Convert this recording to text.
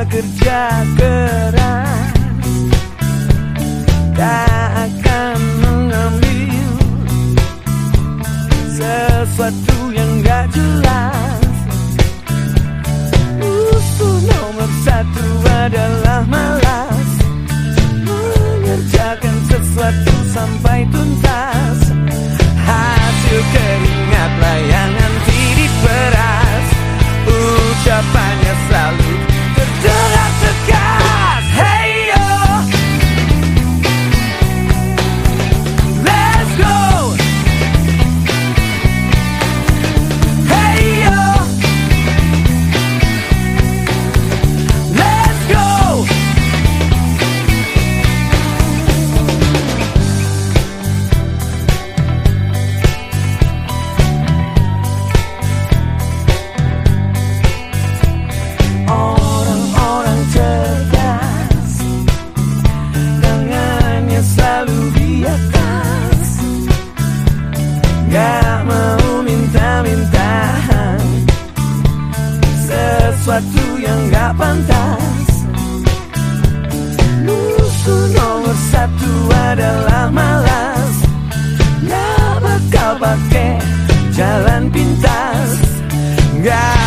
bekerja keras Tak akan mengambil Sesuatu yang gak jelas. Musuh nomor satu adalah malas Mengerjakan sesuatu sampai tuntas. Gak mau minta-minta Sesuatu yang gak pantas. Musuh nomor satu adalah malas. Gak bakal pakai jalan pintas? Gak